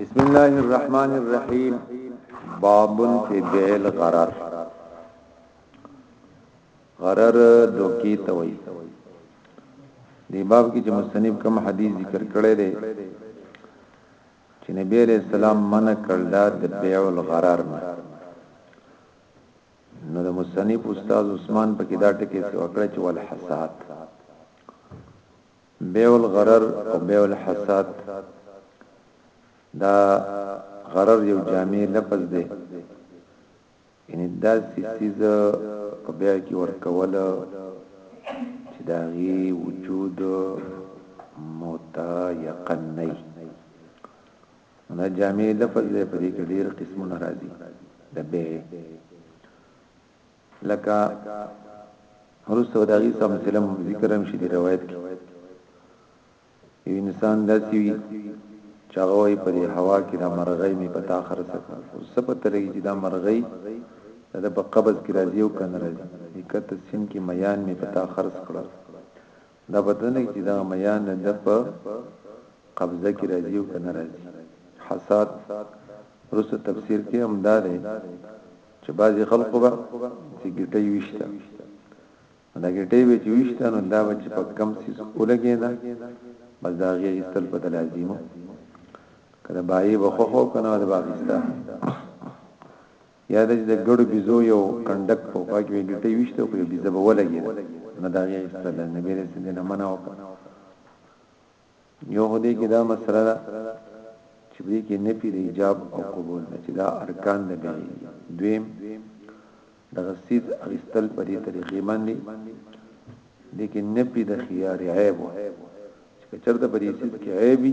بسم الله الرحمن الرحیم باب فی بیع الغرر غرر دوکي ته وایي دی باب کې چې مصنف کوم حدیث ذکر کړی دی چې نبی عليه السلام منع کړل دا د بیع الغرر نه نو د مصنف استاد عثمان په کې دا ټکی څه وکړ چې ول حسات بيع الغرر او بيع الحساد دا غرر یو جامع لفظ دی یعنی دا سیسیز په بیا کې ورکول چې دا غي وجود متيقن نه نه جامع لفظ دی په دې کې ډېر قسمونه راځي د بيع لکه وروسته د هغې څخه مسله هم ذکر هم شي د روایت کې یو انسان داسې وي چې هغه وي په دې هوا کې د مرغۍ می پتا خرڅ کړ اوس څه پته لګي چې دا مرغۍ د په قبض کې راځي او کنه راځي کته سین کې میان می پتا خرڅ کړ دا پته نه چې دا میان د په قبضه کې راځي او کنه راځي حساد رسو تفسیر کې هم دا دی چې بعضی خلکو به چې ګټي وشته دا ګټي به چې وشته نو دا به چې په کم سیس ولګي نه بس دا غي استل په لازمو کله بای به خو خو کنه د پاکستان یا دا چې د ګړو بیزو یو کنډک په خوا کې ګټي وشته خو یو بیزه به ولګي نه دا یې ستل نبی رسول الله منع وکړ یو هدي کې دا مسله ده چې دې کې نه پیری جواب او قبول نه چې دا ارکان نه دی دویم د رسید اغستل په دې طریقې باندې دې کې نه پی د خيار عیب چې چرته په دې سیس کې عیبي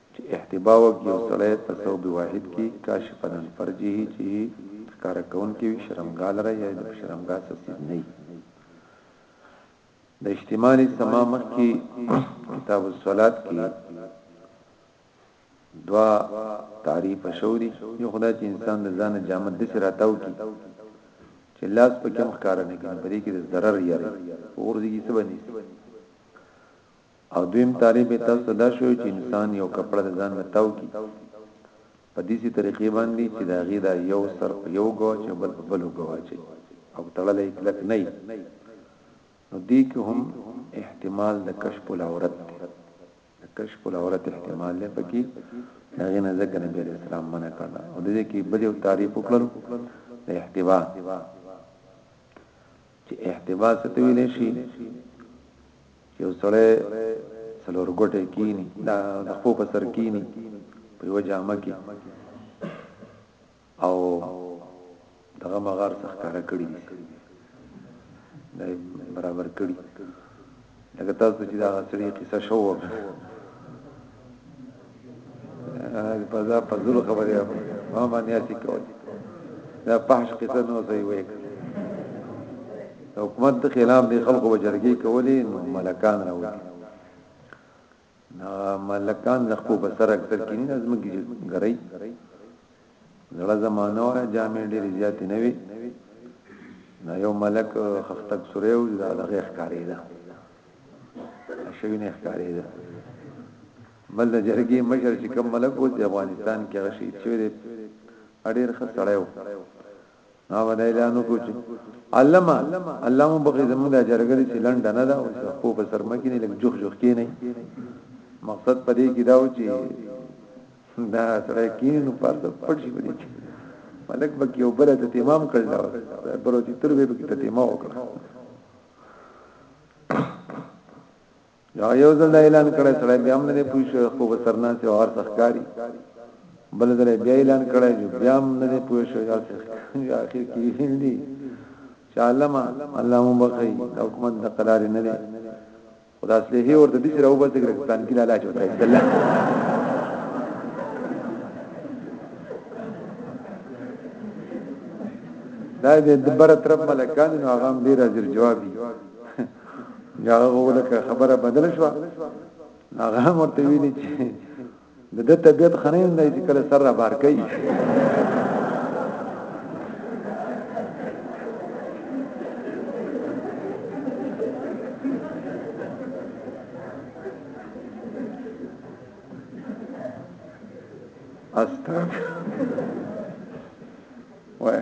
چې احتبا وکړي یو سړی په ثوب واحد کې کاشفا عن فرجه چې ښکارا کوونکی وي شرمګا لره یا د شرمګا سسیب نه د اجتماع سما مخ کې کتاب الصلات کې دوا تعریف شو دي یو خدای چې انسان د ځان جامد د سراتاو کی چې لاس په کوم ښکار نه کوي په دې کې د ضرر یاري ورځي کې څه بني او دویم تعریف یې تاسو ته دا شوی چې انسان یو کپړه د ځان نه تاو کړي په داسې طریقې باندې چې د هغې دا یو سر په یو ګو چې بل په بل ګو اچي او تړلی کلک نه نو دې کې هم احتمال د کشف العورت دی د کشف العورت احتمال دی پکې هغه نه ذکر نبی علیہ السلام منع کړل او دې کې بل یو تعریف وکړل د احتوا چې احتباء څه ته ویل شي چې وسړی څلور ګټه کینی دا د خو په سر کینی په یو جامه کې او دغه مغار څخه کار کړی دی برابر کړی لکه تاسو چې دا سړي قصه شو وکړه په ځا په زور خبرې ما باندې اسی کوي دا پحش قصه نو صحیح وایي حکومت خلاف دی خلکو بجرګي کولی نو ملکان راوړي نا ملکان زخپو بسر اکثر کینی نظم کی گرئی زړه زمانه وای جامې ډېر زیات نه وي نا یو ملک خختک سره او دا دغه ښکاری ده شوی نه ښکاری ده بل د جرګې مشر چې کوم ملک و د افغانستان کې غشي چې ډېر خسړیو نو باندې اعلان وکړو چې علامه علامه بغي زمونږ د جرګري چې لند نه دا او خو په سرمه کې نه لګ جوخ جوخ کې نه مقصد پدې کې دا و چې دا سره کې نو پاتې پټ شي پدې کې ملک بکی او بل ته تمام کړل دا پروتي تر به کې ته تمام وکړه یا یو ځل دا اعلان کړی سړی بیا هم نه پوه شو خو وسرنا سي اور تخکاری بل ځل بیا اعلان کړی جو بیا هم نه پوه شو یا یا اخر کې ویل دي چې علما الله مو بخي حکومت د قرار نه لري خدا اصله هي ورته دې سره وبس کړ پلان کې لاله چوتای الله دا دې د بر طرف ملکان نو هغه ډیر حاضر جوابي دا غوړه خبره بدل شو هغه هم ورته ویلي چې د د طبيعت خنین دی چې کله سره بار کوي استغفر وای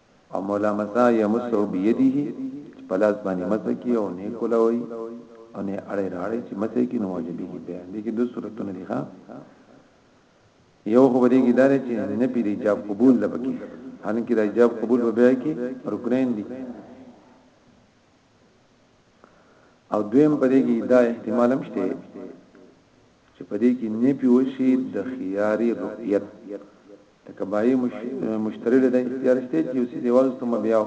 او مولا مسا یمسه بيدیه چې په لاس باندې مسه کی او نه کولوي او نه اړې راړې چې مسه کی نو واجبې کی بیان دي کې دوه صورتونه دي ښا یو خو دې کې دار چې نه پی دی جواب قبول لبکی ان کې دا جواب قبول وبیا کی رکنین دي او دویم پدې کې دا احتمال هم شته چې په دې کې نفي وشي د خيار رؤيت لکه بايع مشتري له دا اختيار شته چې يو څه دی واغ ثم بيع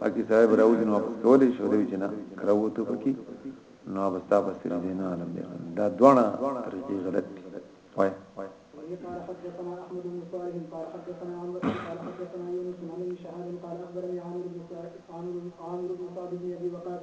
پاکي سره به راوځي نو واپس کولای شي دوی چې نه راوته پکې نو ابستا بسری دین عالم دی دا دوړه طریقې غلط دي وای قال حدثنا احمد بن صالح قال حدثنا عمرو قال حدثنا يونس عن ابن شهاب قال اخبرني عامر بن عامر بن صاد بن ابي وقاص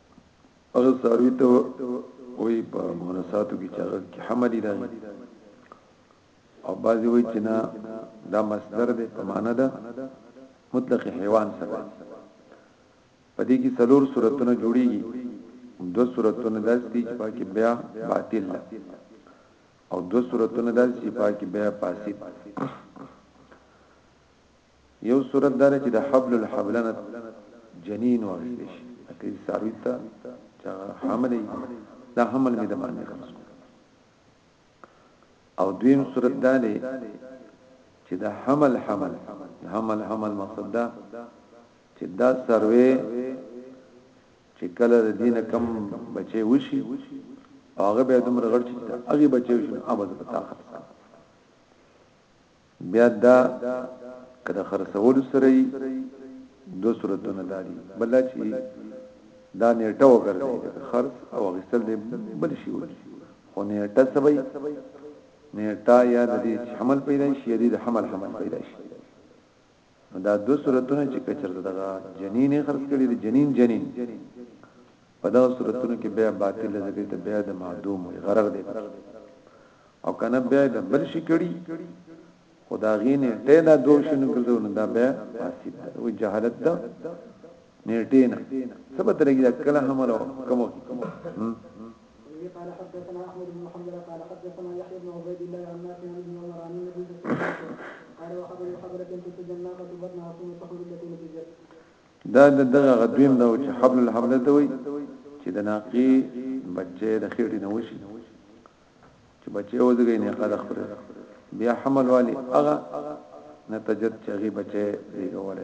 هغه ساروی ته وی په مونساتو کې چاغه کې حملی راغی او بعضی وی چې نه دا مصدر دی په معنا ده مطلق حیوان سره په دې کې څلور صورتونه جوړیږي دو صورتونه داسې چې پاکي بیا باطل او دو صورتونه داسې چې پاکي بیا فاسد یو صورت دا چې د حبل الحبلنه جنین واغستې شي اته ساروی ته چې حمل دا حمل می د باندې خلاص او دویم صورت دا دی چې دا حمل حمل حمل حمل مقصد دا چې دا سروي چې کله د دینه کم بچي وشي هغه به دومره غړ چې هغه بچي وشي هغه به طاقت بیا دا که د خرڅولو سره یې دو صورتونه دادي بل دا چې دا نیټه وګرځي د خرڅ او غسل دی بل شي وي خو نیټه سبي نیټه یا د دې حمل پیدا شي یا د حمل حمل پیدا شي نو دا دو صورتونه چې کچرته دغه جنین خرج کړي دي جنین جنین په دا صورتونو کې بیا باطل ذکر ته بیا د معدوم وي غرغ دی او کنه بیا د بل شي کړي خداغینه ته دا دو شنو ګرځو نه دا بیا فاسد ده او جهالت ده نیټه نه څه به ترګی دا کله حمل او کوم قال حدثنا احمد بن محمد قال حدثنا يحيى بن عبيد الله عن نافع عن ابن عمر عن النبي صلى الله عليه وسلم قال وحبل حبلة تسجى الناقة بطنها ثم تخرج التي نتجت دا دغه غدویم دا چې حبل الحمله ته وي چې د ناقي بچي د خېټې نه وشي چې بچي وځي نه قد خپل بیا حمل والی هغه نتجت چې هغه بچي دی ګوره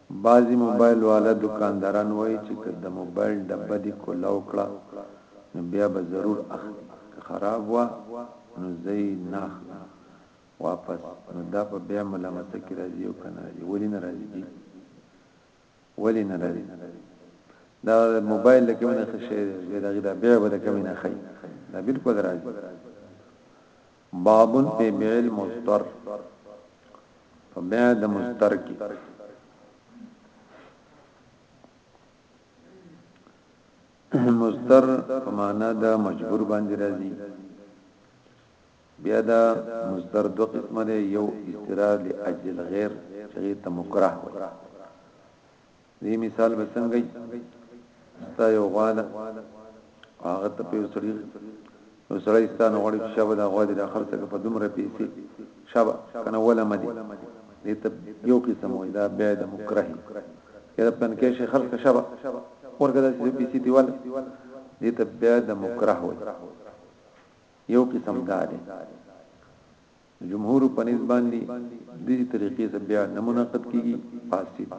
بعضي موبایل واله دوکانداران وايي چې که د موبایل ډبه دې کولاو کړه نو بیا به ضرور اخلي، که خراب وه نو زه یې نه اخلم واپس، نو دا په بیع ملامته کې راځي او که نه راځي؟ ولې نه راځي جي؟ ولې نه راځي؟ دا موبایل د کومې نه ښه شوی دی؟ بیا د هغې دا بیع به د کومې نه ښه وي؟ دا بلکل راځي. باب فی بیع المستر په بیع د مستر کې مستر په معنا د مجبور باندې راځي بیا دا مستر دو قسمه دی یو استرار لاجل غیر چې ته مکراه وي دې مثال به څنګه ستا یو غواده هغه ته په سړی یو سړی ستانه غړي شابه دا غواده د خرڅه په دومره پیسې شابه کنه ولا مدي دې ته یو قسم وای دا بیا د مکره کله پلان کې شي خرڅ شابه ورګه د پیسې دیوال دې ته بیا د مکره وای یو قسم دا دی د جمهور په نسبت باندې د دې طریقې څخه بیا نه مناقض کیږي فاسد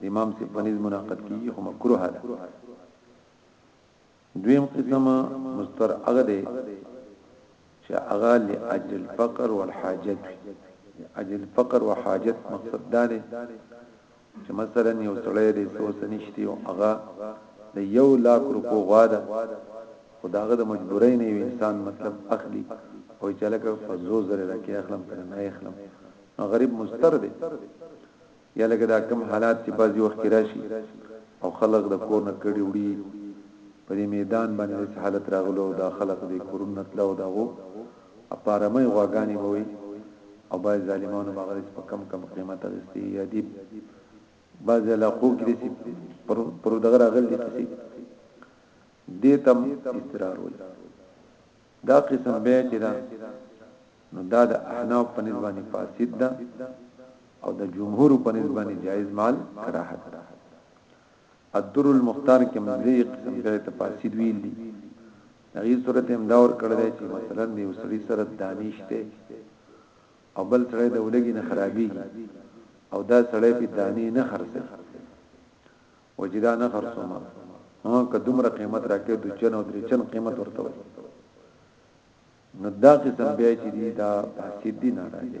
د امام سي په نسبت مناقض کیږي خو مکروه ده دویم قسمه مستر هغه دی چې هغه لاجل الفقر والحاجت اجل الفقر وحاجت مقصد دا دی چې مثلا یو سړی دی څو څه نشتی او هغه د یو لاک روپو غوا ده خو د هغه د مجبورۍ نه یو انسان مطلب اخلي او چې لکه فزو زره راکې اخلم کنه نه اخلم نو غریب مستر دی یا لکه دا کم حالات چې بعضی وخت کې راشي او خلق د کور نه کړي وړي په دې میدان باندې حالت راغلو دا خلق دې کورونه تلو داغو اپارمۍ غواګانې به وي او باید ظالمانو به غرس په کم کم قیمت اغستی یا دی باز علاقو کې دي پر پر دغه راغل دي کسی دې تم استقرار وي دا قسم به چې دا نو دا د احناف په نسبانه فاسد ده او د جمهور په نسبانه جایز مال کراهت ده الدر المختار کې مزلیق سمګړې تفاسیر ویل دي هغه صورت هم دا ور کړل چې مثلا دی وسړي سره دانشته او بل سره د ولګي نه خرابي او دا سره په دانی نه خرڅه وجدا نه خرڅوما ها که دومره قیمت راکې د چن او درې چن قیمت ورته وي نو دا قسم بیا چې دی دا فاسد دي نه راځي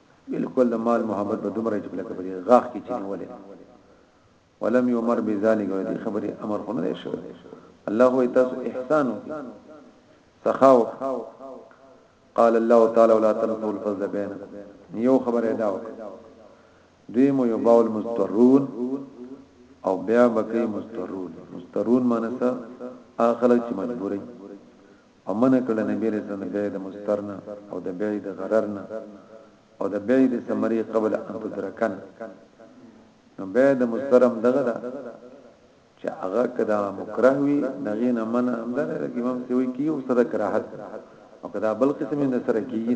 بالکل د مال محبت به دومره چې لکه په دې غاښ کې چې نیولې ولم یمر بذالک دې خبره امر خو نه شو الله هو تاسو احسان سخاو قال الله تعالی ولا تنسوا الفضل بينكم یو خبره دا وکړه دوی مو یو باول مسترون او بیا بکې مسترون مسترون معنی څه اخر چې مجبورې او منع کړ د نبی علیه السلام د بیعې د مضطر نه او د بیعې د غرر نه او د بیعې د ثمرې قبل ان تدرکن نو بیعې د مضطر هم دغه ده چې هغه کدا مکره وي نغې نه منع هم ده لکه امام سیوی کی او صدق راحت او کدا بل قسم نه سره کیږي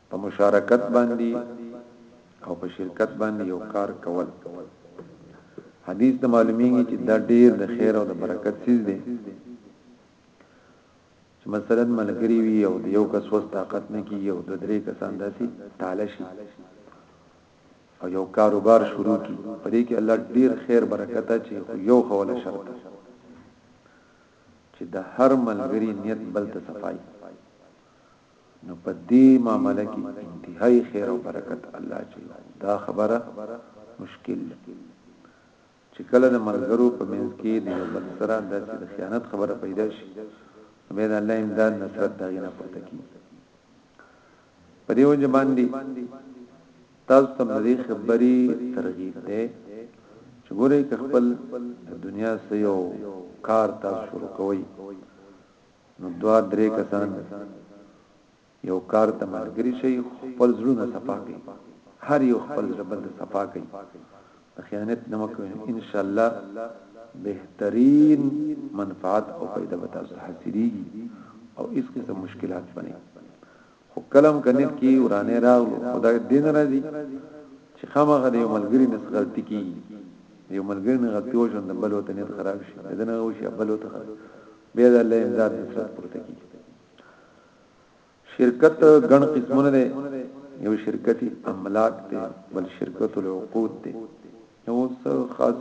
په مشارکت باندې او په شرکت باندې یو کار کول حدیث ته معلومیږي چې دا ډیر د خیر او د برکت سیز دی چې مثلا ملګری وي او د یو کس وس طاقت نه کیږي او د درې کسان داسي تاله شي او یو کاروبار شروع کی په دې کې الله ډیر خیر برکت اچي یو خوله شرط چې د هر ملګری نیت بل ته صفای نو په دې معامله کې انتهايي خیر او برکت الله اچوي دا خبره مشکل ده چې کله د ملګرو په منځ کې د یو بل سره د خیانت خبره پیدا شي به د الله امداد نصرت دا غنه پورته کی په دې وجه باندې تاسو ته مری خبري ترغیب ده چې ګورې خپل دنیا سيو کار تاسو شروع کوئ نو دوا درې کسان یو کار ته ملګری شي خپل زړونه صفا کوي هر یو خپل زړه بل صفا کوي خیانت نه وکړي ان شاء الله بهترین منفعت او پیدا به تاسو حاصلېږي او هیڅ قسم مشکلات باندې خو کله هم که نت کی ورانی راغلو خو دا دی نه راځی چی خامخا د یو ملګری نه څه غلطی کیږی د یو ملګری نه غلطی وشوه نو د بل ورته نت خراب شی د ده نه وشی او بل ورته خراب بیا د الله امداد نه صورت پورته کیږی شرکت ګڼ قسمونه دی یو شرکت املاک دی بل شرکت العقود دی یو څه خاص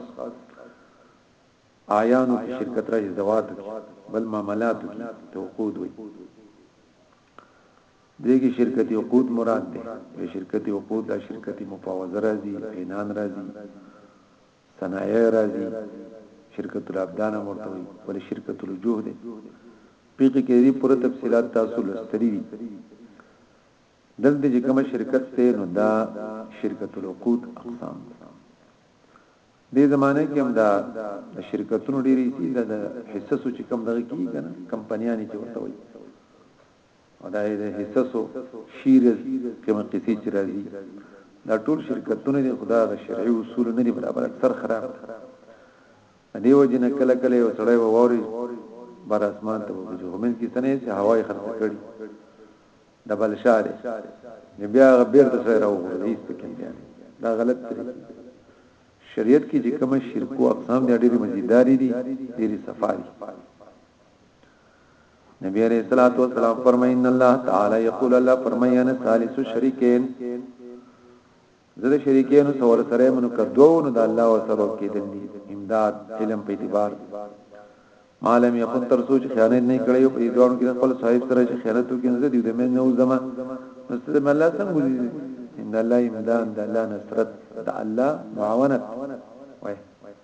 آیانو کې شرکت راځي زواتو کې بل معاملاتو کې توقود وي دې کې شرکتي عقود مراد دي، وې شرکتي عقود دا شرکتي مفاوضه راځي، پینان راځي، صنایع راځي، شرکت الابدان هم ورته وایي، بل شرکت الوجوه دی، فقه کې دې پوره تفصیلات تاسو لوستلي دي، دلته چې کوم شرکت ته نو دا شرکت العقود اقسام دي. دې زمانه کې هم دا شرکتونو ډېری سي دا د حصصو چې کم دغه کیږي کنه کمپنیانی چې ورته وي او دا د حصصو شیرز کومه قصې چې راځي دا ټول شرکتونه دي خدا د شرعي اصول نه دي برابر اکثر خراب دیو جن کله کله یو سړی ووري بر اسمان ته وځي همین کې سنې چې هواي خرڅ کړي د بل شاه دی نو بیا هغه بیرته سره راوغورځي هیڅ پکې نه دا غلط دی شریعت کې چې کوم شرک او اقسام دي ډېری مزیداری دي ډېری صفائی نبی علیہ الصلوۃ والسلام فرمایي ان الله تعالی یقول الله فرمایي انا ثالث شریکین زه د شریکینو څو ور سره منو کدو نو د الله او سبب کېدل دي امداد علم په اعتبار مالم یکون تر سوچ خیانت نه کړی او په دې دوه کې خپل صاحب سره چې خیانت وکړي نو دې د مې نو زما نو ستاسو مې الله څنګه وزي ان الله امداد د الله نصرت د الله معاونت وای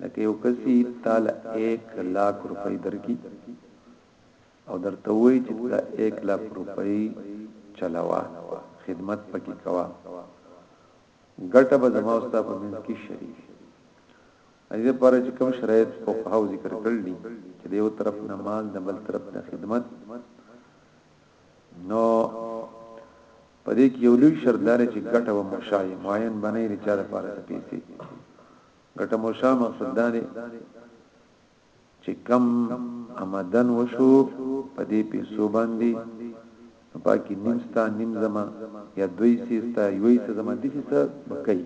لکه یو کس چی تاله ایک لاک روپۍ درکی او درته ووایی چی دا ایک لاک روپۍ چلوه خدمت پکی کوه ګټه به زما او ستا په منځ کی شریک وی ددی لپاره چی کوم شرایط فقهاو ذکر کړل دی چی د یو طرف نه مال د بل طرف نه خدمت نو په دې کې یو لوی شرط دار چې ګټه و مشای معین بنئ لري چا د پاره ته پیسې ګټه مو شه مقصد دا دی چې کم آمدن وشو په دې پیسو باندې نو پاکي نیم ستا نیم زما یا دوی سیستا یوې سه زما دي سه بکای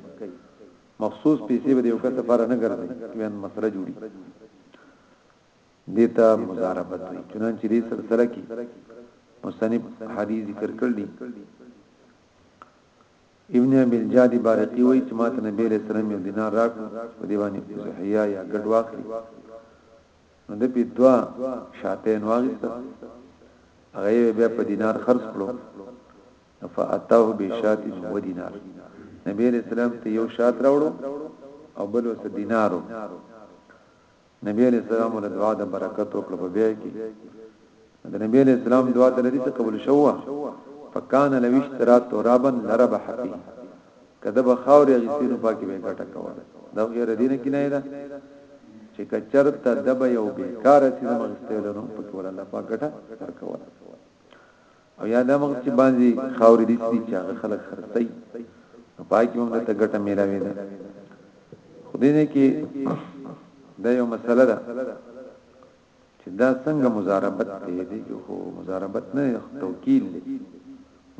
مخصوص پیسې به یو کس لپاره نه ګرځي بیان مسله جوړي دیتا مزاربت وي چنانچې دې سلسله کې مصنف حدیث ذکر کړل دي ابن ابي الجعد بارقي وايي چې ماته نبي عليه السلام یو دینار راکړو چې په دې باندې اضحیه یا ګډ واخلي نو د په دوا شاته نواغسته هغه بیا په دینار خرج کړو فاتاه بشات و دینار نبی علیہ السلام ته یو شات راوړو او بل وس دینارو نبی علیه السلام له دعا د برکت وکړه په بیع کې د نبی علیه السلام دعا د لري څخه قبول شوه فکان لو اشترا ترابا لربح فيه کده به خاور یغسینو پاکي به ګټه کوله دا غیر دینه کې نه ده چې کچرته دبه یو بیکاره چې زمغستلنو په کول الله پاک ګټه ورکوله او یا دا وخت چې باندې خاورې دي سپي چې هغه خلک خرڅي نو پای کې هم ته ګټه میلاوي ده خو دې نه کې دا یو مسله ده چې دا څنګه مزاربت دی دی چې خو مزاربت نه توکیل دی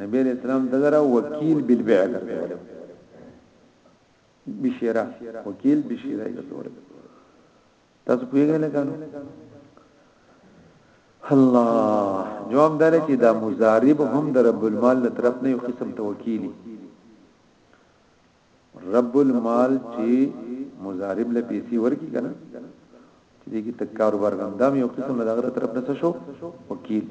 نبی علیہ السلام دغه وکیل بالبيع ګرځول بشرا وکیل بشرا ګرځول تاسو پیږئ لکه نو الله جواب دار چې دا مزارب هم د رب المال له طرف نه یو قسم توکیلی رب المال چې مزارب له پیسې ورکی کنه چې دې کې تک کاروبار غندام یو قسم له هغه طرف نه شو وکیل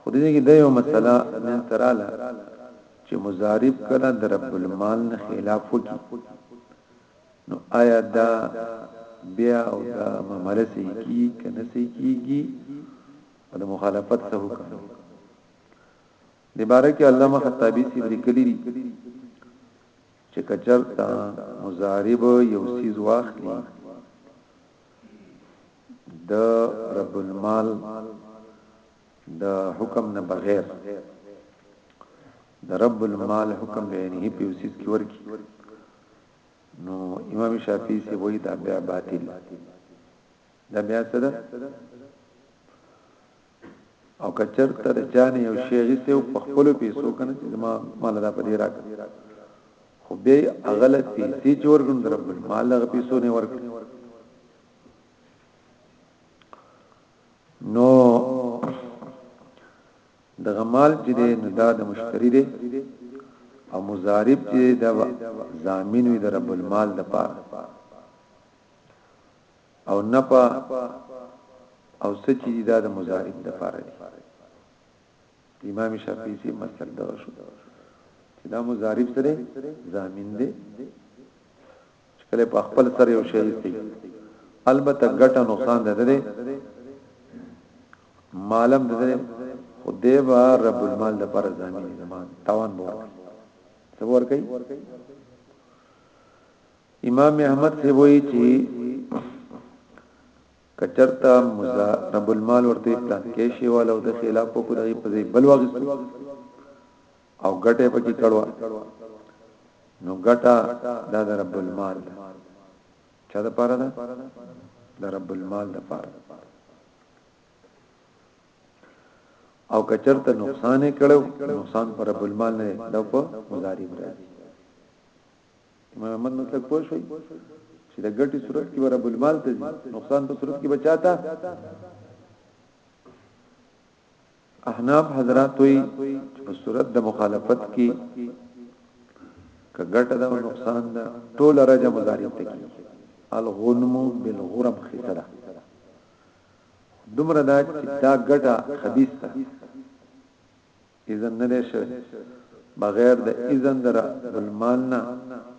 خو دې کې د یو مسله نن تراله چې مزارب کله د رب المال نه خلاف وکړي نو آیا دا بیا او دا معامله صحیح کی کنه صحیح کیږي او د مخالفت څه حکم دی د باره کې علامه خطابی سی لیکلی دی چې کچرتا مزارب یو سیز واخلی د رب المال د حکم نه بغیر د رب المال حکم به نه پیوسیز کی ورکی نو امام شافعي سی وای دا بیا باطل دا بیا څه ده او کچر تر جان یو شیغي سیو په خپل پیسو کنه چې ما مال دا پدې راک خو به اغله پیسې چې ورګم در بل مال غ پیسو نه ورک نو دغه مال چې دی نو دا د مشتری دی او مضارب چې دا ضامن وي د رب المال د پاره او نپا او سچې دا د مضارب د پاره دی امام شافعي سي مسلک دا شو چې دا مضارب سره ضامن دی چې کله په خپل سره یو شی کوي البته ګټه نقصان ده ده مالم دې درې خو دې با رب المال د پر ځامن زمان تاوان بور څور کوي امام احمد سی وای چې کچرتا مزا رب المال ورته پلان کې شی والو د خلاف کو دای په بل وخت او ګټه پکې کړوا نو ګټه دا رب المال ده چا د پاره ده د رب المال د پاره او کچرته نقصان کړو نقصان پر رب المال نه د په مضارب راځي محمد مطلق پوه شوي چې د ګټي صورت کې رب المال ته نقصان په صورت کې بچاتا احناف حضرات وی چې په صورت د مخالفت کې کګټه دا نقصان دا ټول رجه مضارع ته کی الغنم بالغرم خسره دومره دا چې دا ګټه خبيث ده اذن نه شي بغیر د اذن در بالمال نه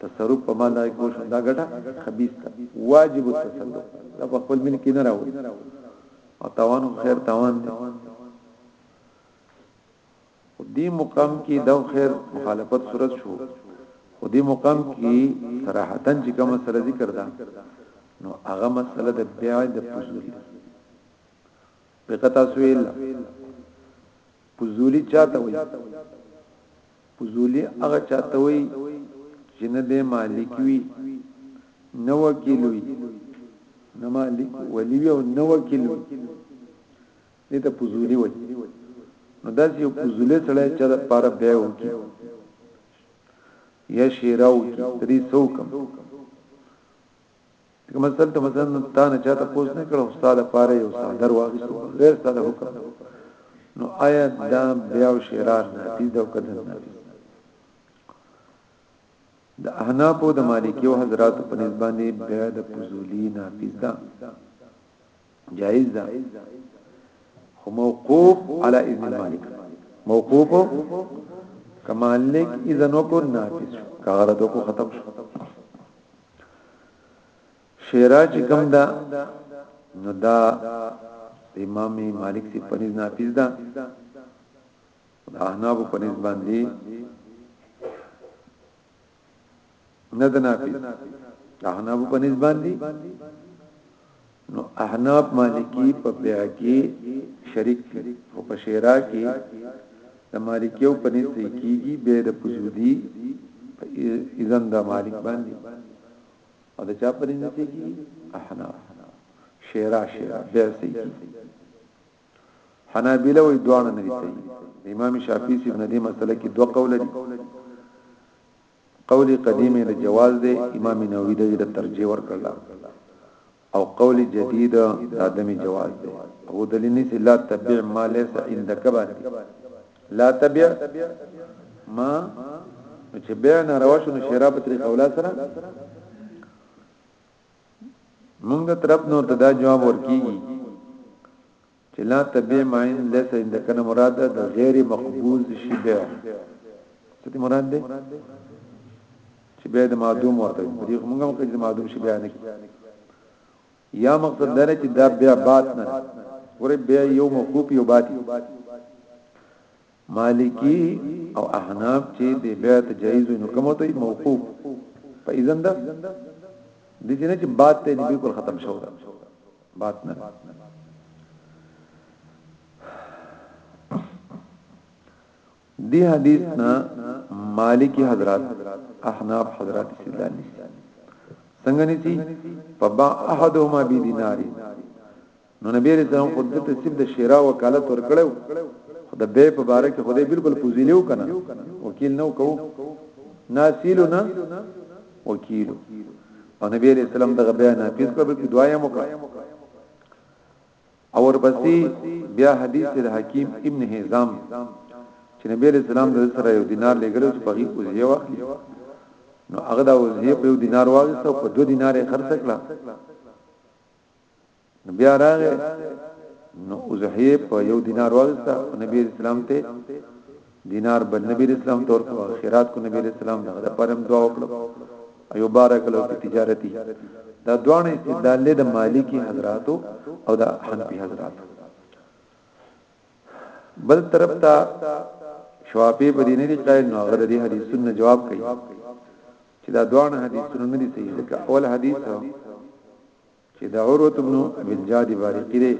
تصرف په مال دای کوش دا ګټه خبيث ده واجب التصرف دا په خپل ملک نه راوړي او تاوان خو خیر تاوان دی خو دې مقام کې دا خیر مخالفت صورت شو خو دې مقام کې صراحتن چې کومه سره ذکر ده نو هغه مسله د بیع د فضولی په قطع سویل فضولی چاته وي فضولي هغه چاته وایي چې نه دی مالک وي نه وکیل وي نه مالک ولي وي او نه وکیل وي دې ته فضولي وایي نو دا چې یو فضولي سره چا د پاره بیا وکي یا شیراو کې دې څوکم کوم مثلا ته مثلا تا نه چاته پوس نه کړو استاد لپاره یو صادر واغستو غیر استاد حکم نو آیا دا بیا او شرار نه دي دا کدن نه دي د احناف او د مالکیو حضرات په نسبانه بیا د فضولی نافذ ده جائز ده خو موقوف علی اذن المالک موقوف کمالک اذن وکړ نافذ کاغره کو ختم شو شیرا چې کوم دا نو دا امام مالک سی پنځ نافذ دا دا احناب پنځ باندې نه د نافذ دا احناب پنځ باندې نو احناف مالکی په بیع کی شریک دی خو په شیرا کی د مالکیو په نس صحیح کیږي به د فزودی په اذن د مالک باندې او د چا په نس صحیح کیږي احناف شیرا شیرا به صحیح کیږي حنابلہ وی دوانه نه صحیح امام شافعی سیب ندی مسله کې دوه قول دي قول قدیم د جواز دی امام نووي د دې ترجیح ورکړل او قول جدید د عدم جواز دی او دلیل نسی لا تبع ما ليس عندك باندې لا تبع ما چې بیا نه رواشو نو شراب طریق اولا سره موږ د طرف نو تدا جواب ورکیږي چې لا تبيع ما ان ليس عندک نه مراد ده د غیر مقبوض شی بيع څه دې مراد ده چې بيع د معدوم ورته دي موږ هم کې معدوم شی بيع نه کی یا مقصد دا چې دا بيع بات نه ورې بيع یو مخوب یو باتی مالکی او احناف چې د بيع ته جایز نو کوم ته موقوف په اذن ده د جنې چې بات ته بالکل ختم شوه بات نه دی حدیث نا مالکی حضرات احناف حضرات استدلال څنګه نسی فبا احدهما بی دینار نو نبی رسول الله خود ته سید شیرا وکالت ور کړو خدای به په بار کې خدای بالکل پوزیلو کنه وکیل نو کو ناسیلو نه وکیل او نبی علیہ السلام دغه بیا نافذ کړ په دعا یې وکړه او ورپسې بیا حدیث د حکیم ابن حزام چې نبی علیہ السلام د سره یو دینار لګلو چې پغی اوزیه واخلي نو هغه دا اوزیه په یو دینار واغسته او په دو دینار یې خرڅ کړه نو بیا راغې نو اضحیه په یو دینار واغسته نبی اسلام ته دینار بن نبی اسلام تور کو خیرات کو نبی اسلام دغه پرم دعا وکړه ایو بارک الله په تجارتي دا دوانه استدلال له مالکی حضراتو او د حنفی حضراتو بل طرف ته شوافی په دیني قائل نو غره دي حدیثونه جواب کوي چې دا دوانه حدیثونه نه دي صحیح ځکه اول حدیث چې د عروه ابن ابي الجاد بارقي دی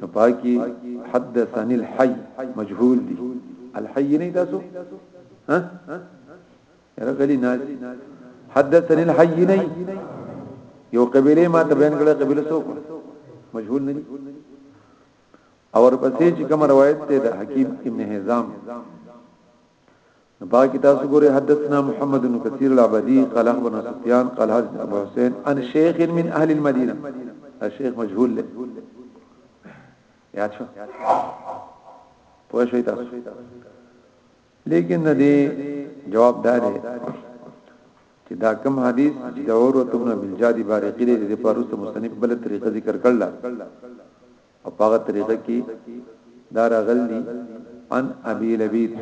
نو پاکي حدثني الحي مجهول دي الحي نه تاسو ها رغلي ناس حدثني الحي نه یو قبيله ما ته بیان کړه قبيله سو مجهول نه دي اور پسې چې کوم روایت ته د حکیم ابن حزام نبا کی تاسو ګوره حدثنا محمد بن كثير العبدي قال اخبرنا سفيان قال حدثنا ابو حسين عن شيخ من اهل المدينه الشيخ مجهول له یاد شو پوه شئ تاسو لیکن دې جواب دار چې دا کم حدیث چې د اوروتونه بلجادي بارقي دې د پاروسته مستنیب بل طریقه ذکر کړل او په هغه طریقه کې دا راغلی عن ابي لبيد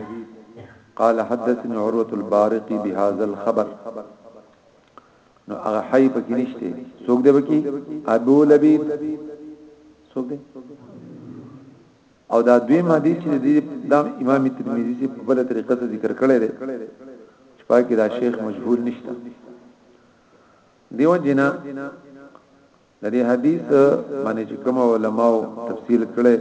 قال حدثني عروه البارقي بهذا الخبر نو هغه حي پکې نشته څوک دی پکې ابو لبيد څوک دی او دا دوی ماده چې د دام امام ترمذی چې په بل طریقه ته ذکر کړی دی چې پاکي دا شیخ مجهول نشته دیو جنا د دې حدیث باندې چې کوم علماء تفصیل کړي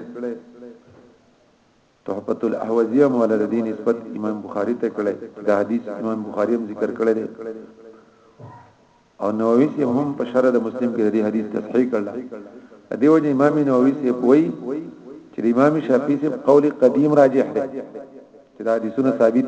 تحفۃ الاحوذیه مولا د دین نسبت امام بخاری ته کړي دا حدیث امام بخاری هم ذکر کړي دي او نووي سي هم په شرع د مسلم کې د حدیث تصحیح کړل دی وجه امام نووي سي کوي چې امام شافعي سي قول قدیم راجح دی چې دا حدیثونه ثابت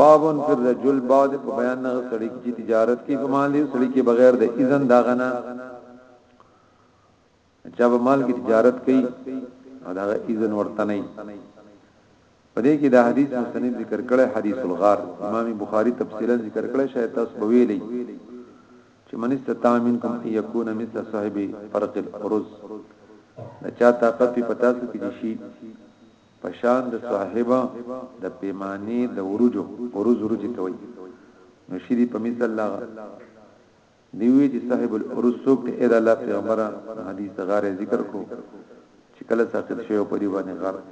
بابن فی الرجل بعد په بیان نه سړی کی تجارت کی کمالی سړی کی بغیر د اذن دا غنا چا به مال کی تجارت کوي دا اذن ورته نه په دې کې د حدیث مستند ذکر کړي حدیث الغار امام بخاری تفصیلا ذکر کړي شاید تاسو به ویلي چې من استطاع منکم ان یکون مثل صاحب فرق الارز دا چا طاقت په تاسو کې شي په شان د صاحب د پیمانې د ورجو ورز ورجی ته وي نو شری په مثال لاغه دی وی چې صاحب الورز سوک ته ادا الله پیغمبر حدیث غاره ذکر کو چې کله ساقط شوی په دی باندې غره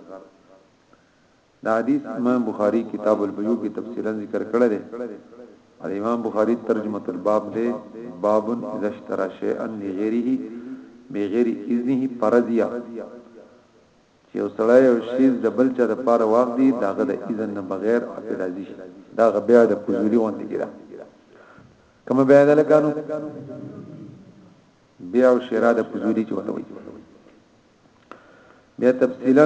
دا حدیث امام بخاری کتاب البیوع کې تفصیلا ذکر کړی دی او امام بخاری ترجمه الباب دی باب اذا اشترى شيئا لغيره بغیر اذنه فرضیا چې یو سړی یو شیز د بل چا لپاره واخلي د هغه د اذن نه بغیر او په راضي شي دا غ بیع د فضولي غونډه کیده کوم بیع ده لکانو بیع او شراء د فضولي چوته وي بیا تفصیلا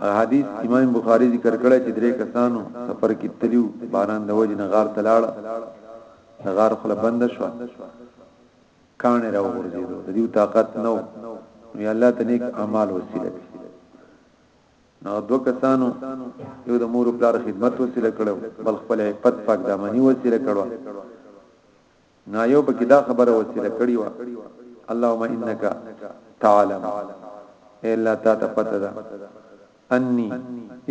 حدیث امام بخاری ذکر کړی چې درې کسانو سفر کې تلیو باران د وجه نه غار تلاړه غار خپل بند شو کاڼی را وغورځیدو د دیو طاقت نو نو یا الله ته نیک اعمال وسیله کړي نو دو کسانو یو د مور پلار خدمت وسیله کړو بل خپل عفت پاک دامنی وسیله کړو نا یو پکې دا خبره وسیله کړی و اللهم انک تعلم اے الله تا ته پته ده انی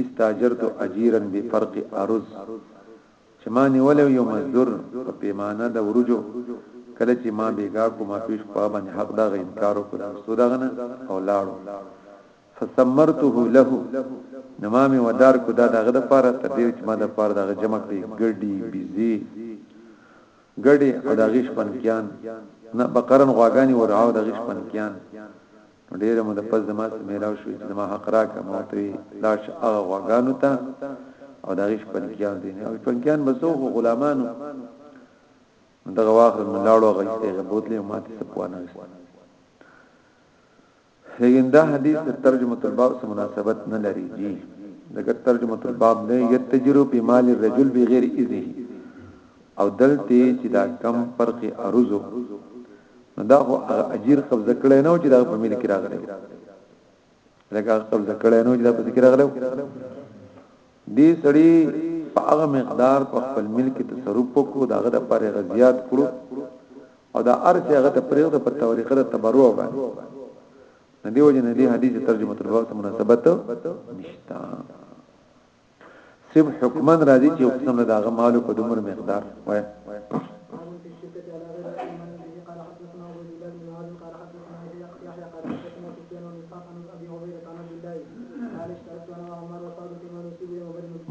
استاجرت اجیرا بفرق ارز چې ما نیولی و یو مزدور په پیمانه د وروجو کله چې ما بیګا کو ما پیش په باندې حق دا غ انکار وکړ د استو دغنه او لاړو فسمرته له نما می ودار کو دا دغه د پاره تر دې چې ما د پاره دغه جمع کړی ګډي بيزي ګډي او دغه شپنکیان نه بقرن غواګانی ورعاو دغه شپنکیان نو ډېره موده پس زما سره مېلاو شوې چې زما حق راکړه، ما ورته وویل، لاړ شه هغه غواګانو ته او د هغې شپنکیانو ته یې نیسه، شپنکیان به څه وو خو غلامان وو، نو دغه واخلل، نو لاړو هغه ایسته یې بوتلې او ما ترې څه په وانه اخیستل. لیکن دا حدیث د ترجمة الباب سره مناسبت نه لري جی ځکه ترجمة الباب نه یتجر بمال الرجل بغیر اذنه او دلته چې دا کم فرق عرضو نو دا خو هغه اجیر قبضه کړي نه و چې دا په ملک راغلی لکه قبضه کړي نه و چې دا په ذکر راغلی دې سړی په هغه مقدار په خپل ملک تصرف وکړو دا غته پر غزيات کړو او دا ارث هغه ته پرېغ په توریخه د تبرع باندې ندی وجه ندی حدیث ترجمه تر وخت مناسبت نشتا سب حکمن راځي چې یو قسم د هغه مالو په دومره مقدار وای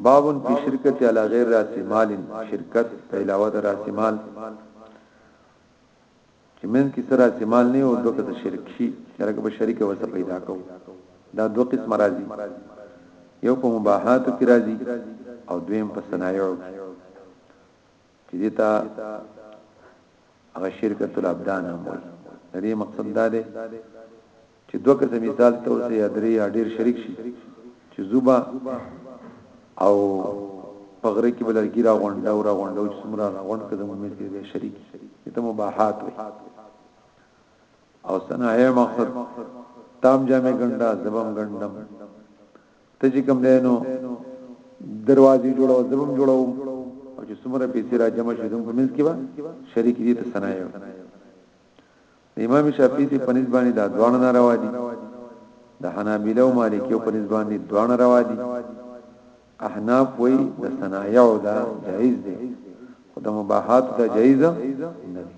بابن فی شرکت علی غیر راس مال شرکت علاوه د راس مال چې منځ کې سره چې مال نه او دوکه ته شرک شي شرک به شریک وسه پیدا کو دا دوه قسم راځي یو په مباحات کې راځي او دویم په صنایع چې دیتا هغه شرکت الابدان هم وایي دې مقصد دا دی چې دوه کسه مثال ته اوسه یا درې یا ډیر شریک شي چې زوبا او پغره کې بلرګي را غونډه او را غونډه چې څومره را غونډ کده مومن کې به شریک ته مباحات وي او صنایع مقصد تام جامع ګنده زبم ګندم ته چې کوم دینو دروازې جوړو زبم جوړو او چې څومره پیسې را جمع شې زموږ په منځ کې به شریک دي ته صنایع د امام شافعي ته په نسبت باندې دا دواړه ناروا دي د حنابلو او مالکیو په نسبت باندې دواړه روا دي احناف وی د صنایع دا جایز دي خو د مباحات دا جایز نه دي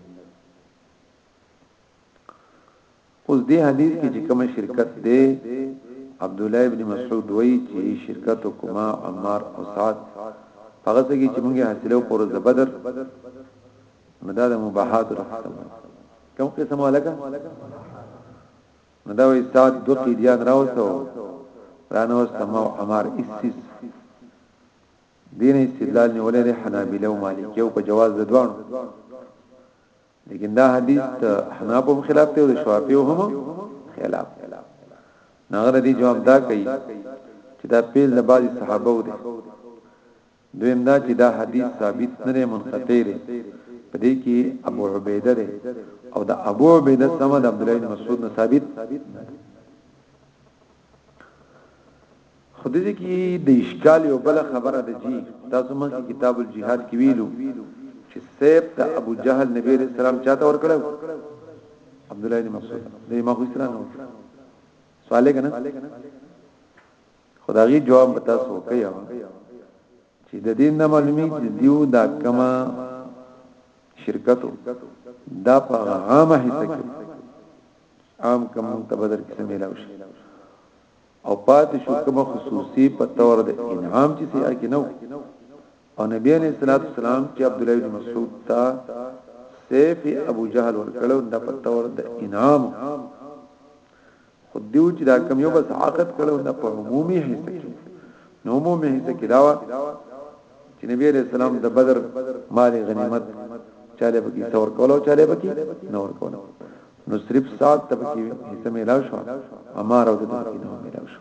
اوس دې حدیث کې چې کوم شرکت دی عبد الله ابن مسعود وی چې شرکت کوما عمار او سعد هغه څنګه چې موږ حاصلو پر زبدر نو دا د مباحات د قسم کوم قسم ولکه نو دا وی سات دو قیدیان راوسو رانه واستمو حمار اسیس دین استدلال نیولې ده حنابلې او مالکیو په جواز د دوانو لیکن دا حدیث د حنابو خلاف ته او د شوافیو هم خلاف نغره دی جواب دا کوي چې دا پیل د بعضی صحابه و دي دویم دا چې دا حدیث ثابت نه دی منقطع دی په دې کې ابو عبیده دی او دا ابو عبیده سم د عبد الله بن مسعود نه ثابت خدای دې کې د اشکال یو بل خبره ده جی تاسو مخ کتاب الجihad کې ویلو چې سیب ته ابو جهل نبی رسول الله چاته ور کړو عبد الله بن مسعود دې ما خو سره نو سوال کنه خدایي جواب به تاسو کوي چې د دې نه معلومي چې دیو دا کما شرکتو دا په عامه حصہ کې عام کم تبدل کې ملاو شي او پات شو کوم خصوصي په تور د انعام چې سي اګ نو او نبی عليه الصلاه والسلام چې عبد الله بن مسعود تا سیف ابو جهل ورکړو د په تور د انعام خو دیو چې دا کم یو بس عقد کړو نه په عمومي حصہ کې نو عمومي حصہ کې دا چې نبی عليه السلام د بدر مال غنیمت چاله بکی څور کولو چاله بکی نور کولو نو صرف سات تبکی حصہ ملاو شو امر او د تبکی نو ملاو شو